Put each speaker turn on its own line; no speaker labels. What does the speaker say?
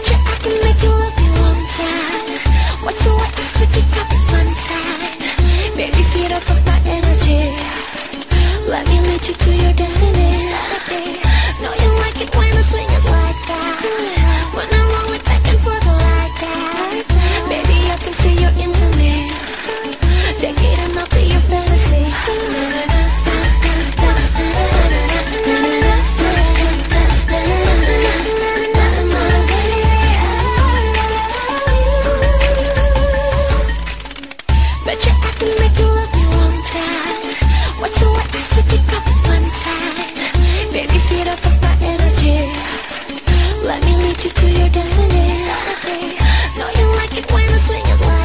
can make you. Watch the way I switch it, it one time. Baby, feed off beat off of my energy. Let me lead you to your destiny. No, you like it when I swing it low